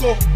coco.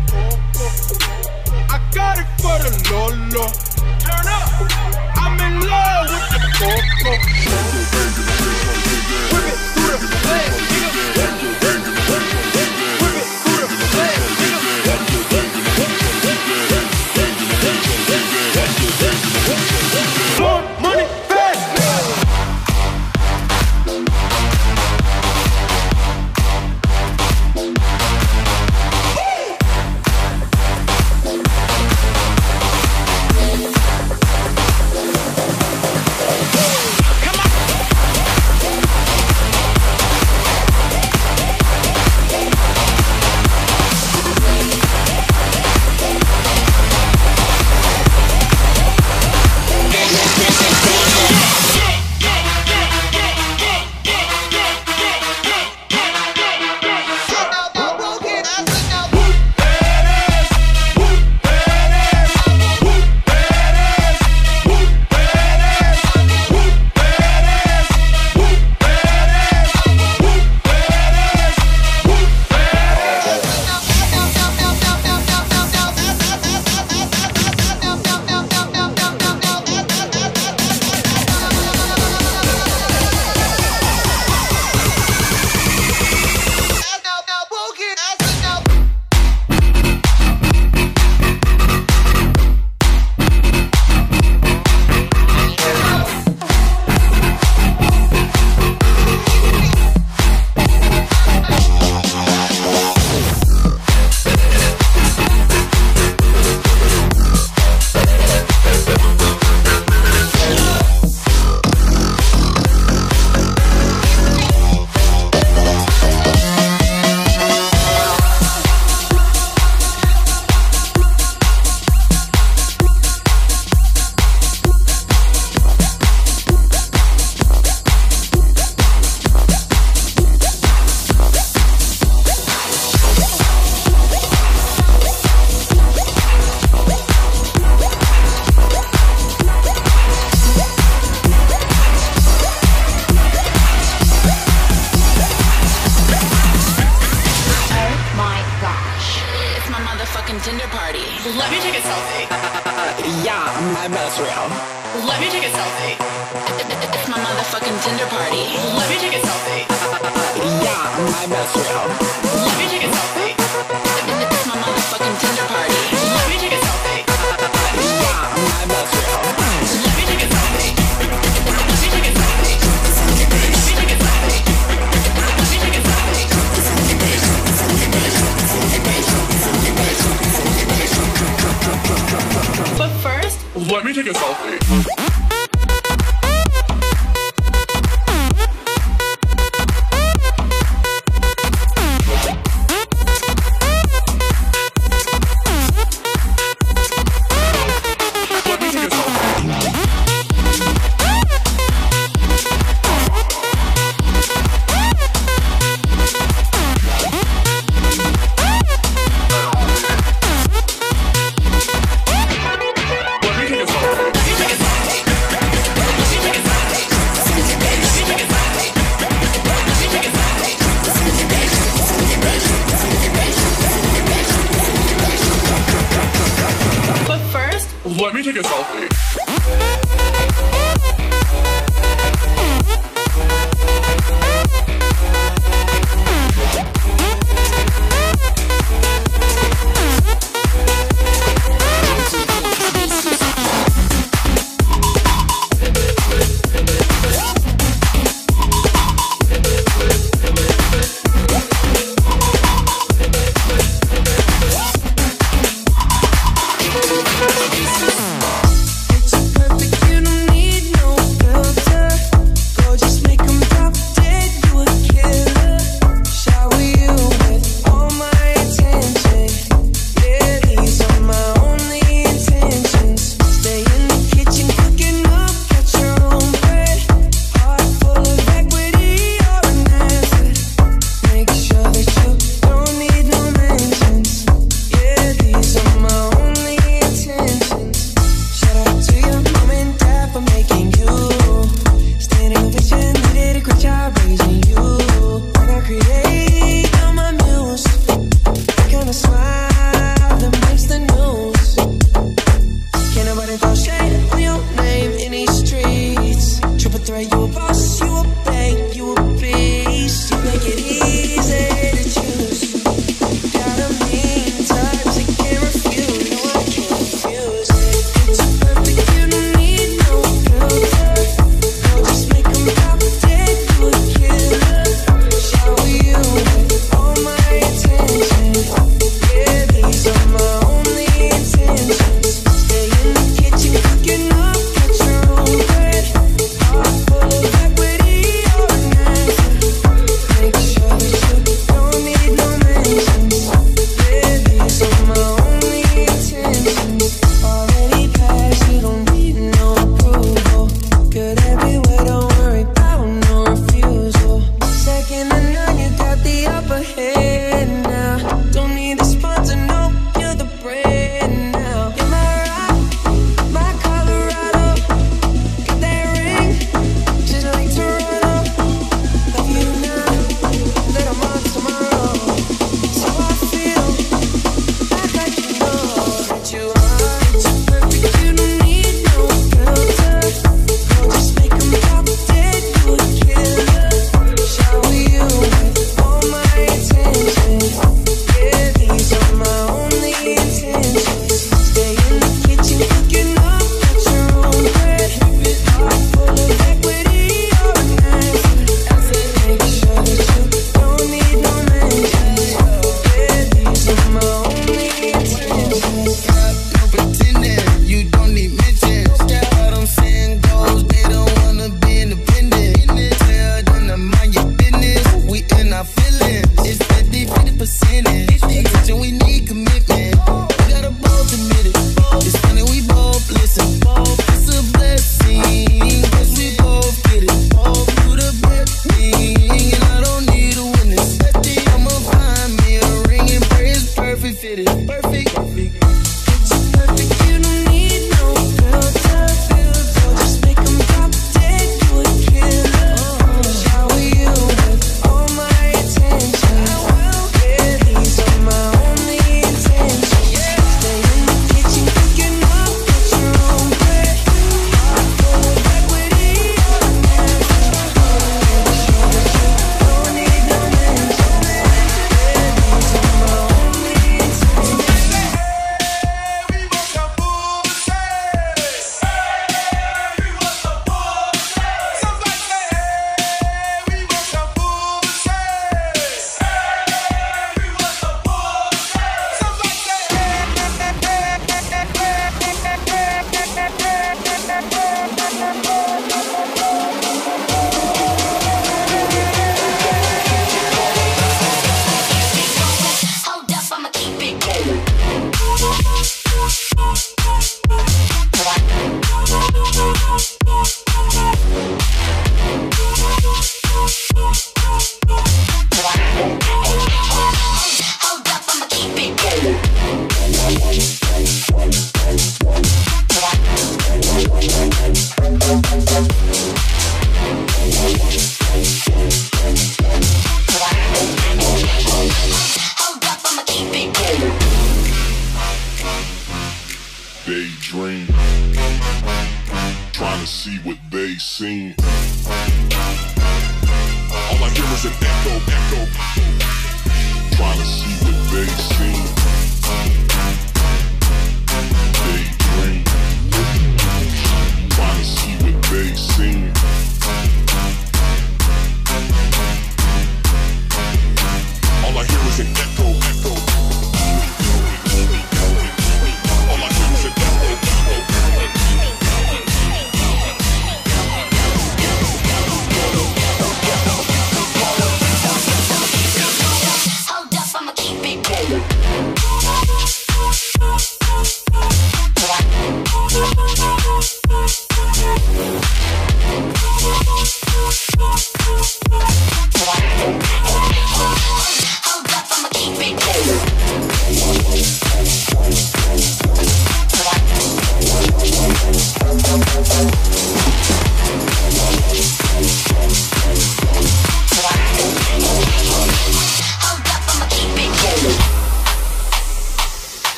Scene.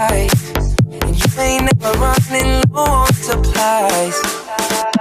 Disguise. And you ain't never running low on supplies.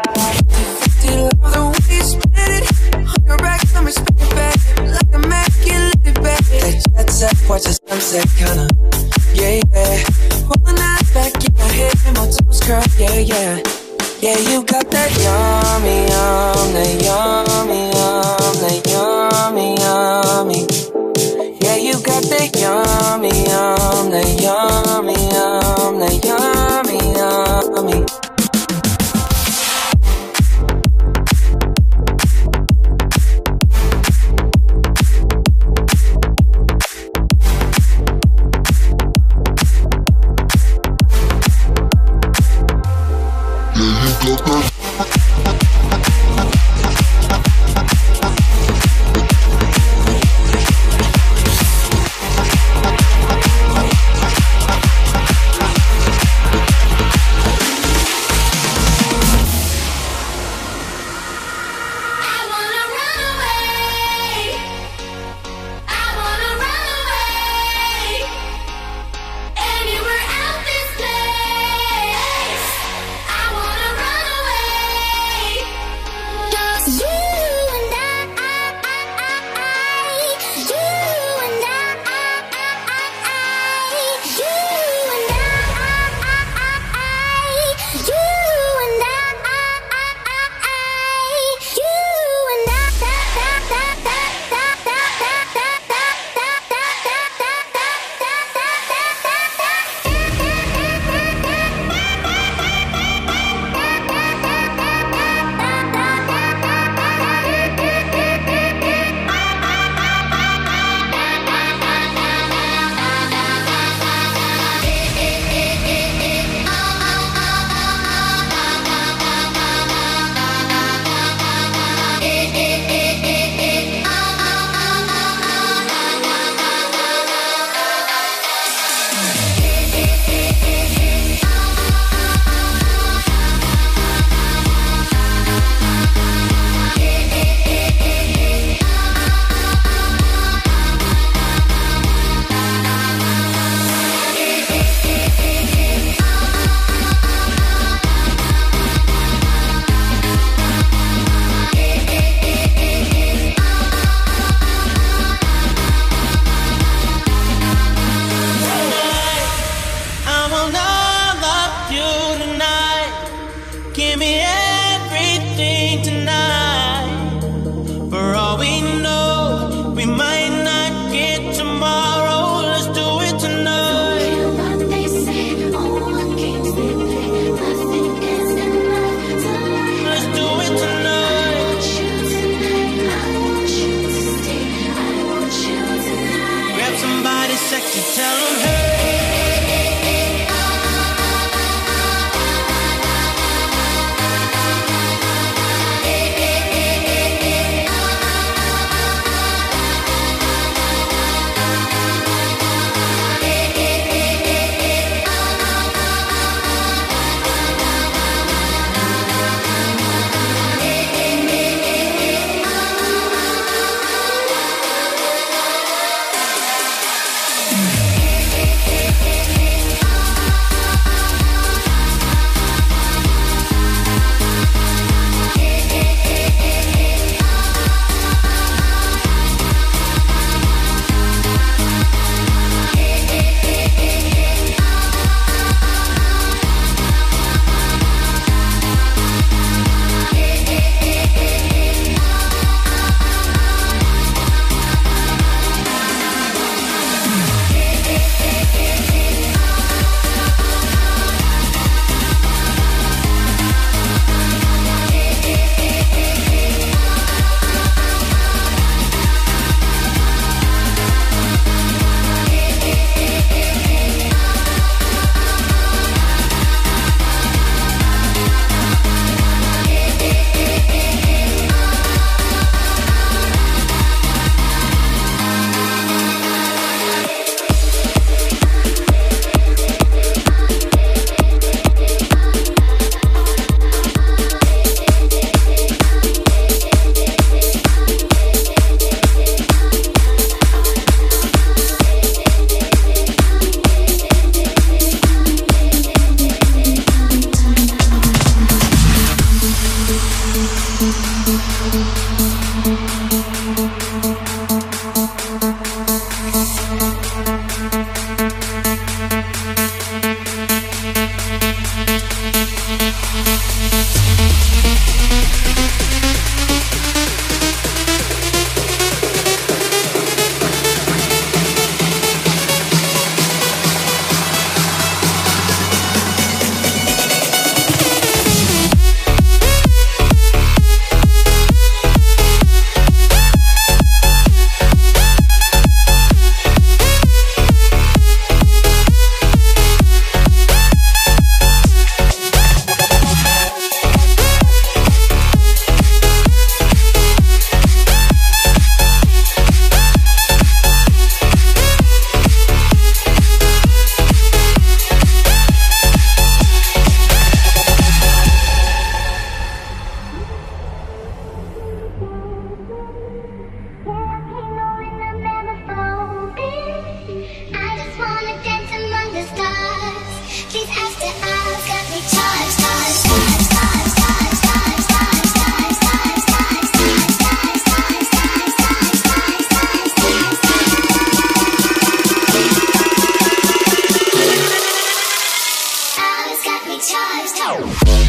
Tchau!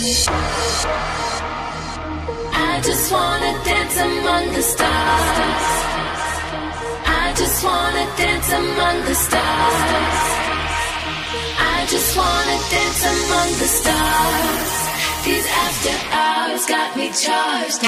I just wanna dance among the stars. I just wanna dance among the stars. I just wanna dance among the stars. These after hours got me charged.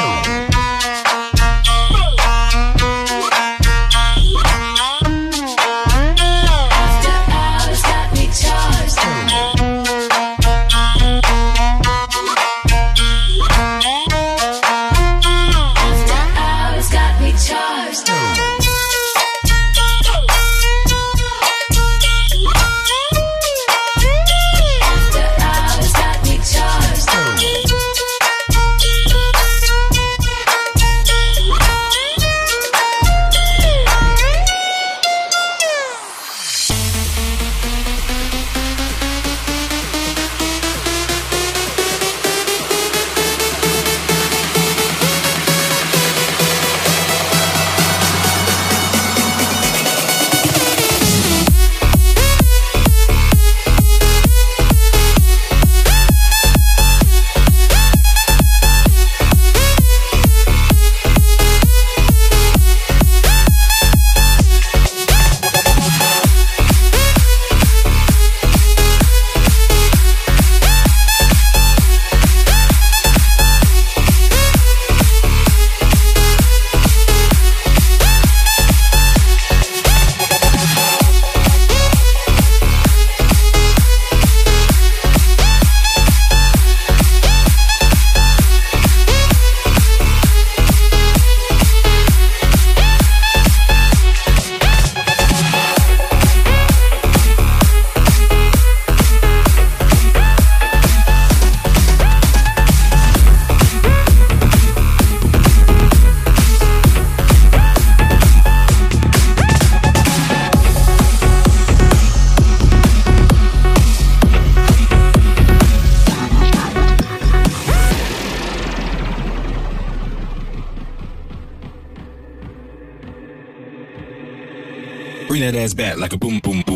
That ass back like a boom boom boom.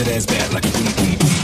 it as bad like a.